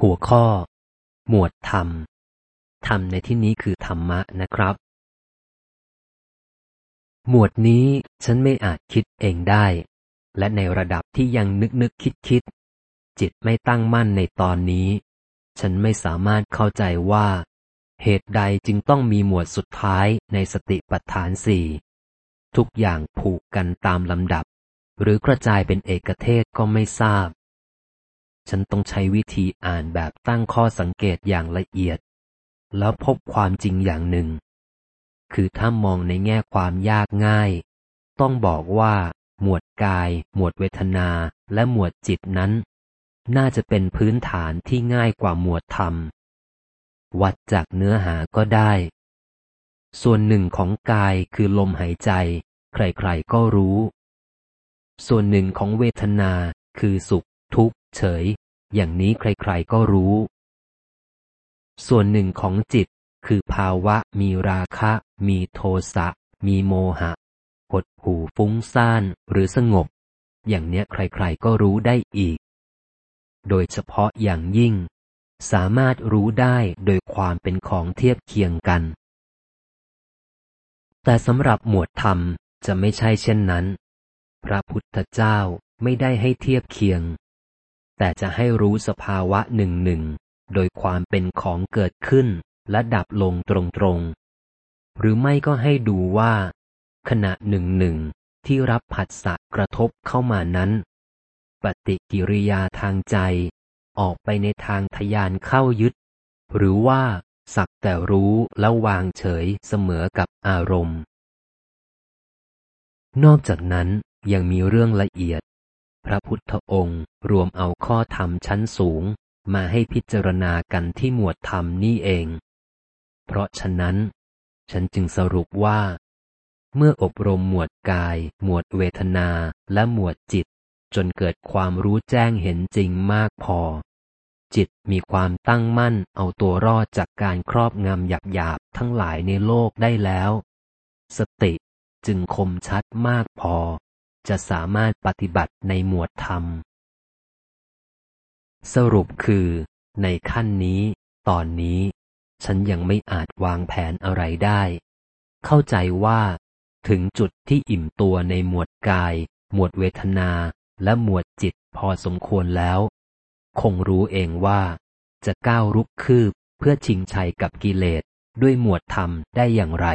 หัวข้อ หมวดธรรม ธรรมในที่นี้คือธรรมะนะครับ หมวดนี้ฉันไม่อาจคิดเองได้ และในระดับที่ยังนึกนึกคิดคิด จิตไม่ตั้งมั่นในตอนนี้ ฉันไม่สามารถเข้าใจว่า เหตุใดจึงต้องมีหมวดสุดท้ายในสติปัฏฐานสี่ทุกอย่างผูกกันตามลำดับ หรือกระจายเป็นเอกเทศก็ไม่ทราบ ฉันต้องใช้วิธีอ่านแบบตั้งข้อสังเกตอย่างละเอียด แล้วพบความจริงอย่างหนึ่ง คือถ้ามองในแง่ความยากง่าย ต้องบอกว่า หมวดกาย หมวดเวทนาและหมวดจิตนั้น น่าจะเป็นพื้นฐานที่ง่ายกว่าหมวดธรรม วัดจากเนื้อหาก็ได้ ส่วนหนึ่งของกายคือลมหายใจ ใครๆก็รู้ ส่วนหนึ่งของเวทนาคือสุขทุกข์เฉย อย่างนี้ใครๆก็รู้ ส่วนหนึ่งของจิตคือภาวะมีราคะ มีโทสะ มีโมหะหดหูฟุ้งซ่านหรือสงบ อย่างเนี้ยใครๆก็รู้ได้อีก โดยเฉพาะอย่างยิ่ง สามารถรู้ได้โดยความเป็นของเทียบเคียงกัน แต่สำหรับหมวดธรรมจะไม่ใช่เช่นนั้น พระพุทธเจ้าไม่ได้ให้เทียบเคียง แต่จะให้รู้สภาวะหนึ่งหนึ่งโดยความเป็นของเกิดขึ้นและดับลงตรงๆ หรือไม่ก็ให้ดูว่า ขณะหนึ่งหนึ่งที่รับผัสสะกระทบเข้ามานั้น ปฏิกิริยาทางใจ ออกไปในทางทยานเข้ายึด หรือว่าสักแต่รู้แล้ววางเฉยเสมอกับอารมณ์ นอกจากนั้นยังมีเรื่องละเอียด พระพุทธองค์รวมเอาข้อธรรมชั้นสูง มาให้พิจารณากันที่หมวดธรรมนี่เอง เพราะฉะนั้น ฉันจึงสรุปว่า เมื่ออบรมหมวดกาย หมวดเวทนาและหมวดจิต จนเกิดความรู้แจ้งเห็นจริงมากพอ จิตมีความตั้งมั่นเอาตัวรอดจากการครอบงำหยาบทั้งหลายในโลกได้แล้ว สติจึงคมชัดมากพอ จะสามารถปฏิบัติในหมวดธรรม สรุปคือ ในขั้นนี้ ตอนนี้ ฉันยังไม่อาจวางแผนอะไรได้ เข้าใจว่า ถึงจุดที่อิ่มตัวในหมวดกาย หมวดเวทนาและหมวดจิตพอสมควรแล้ว คงรู้เองว่า จะก้าวรุกคืบเพื่อชิงชัยกับกิเลสด้วยหมวดธรรมได้อย่างไร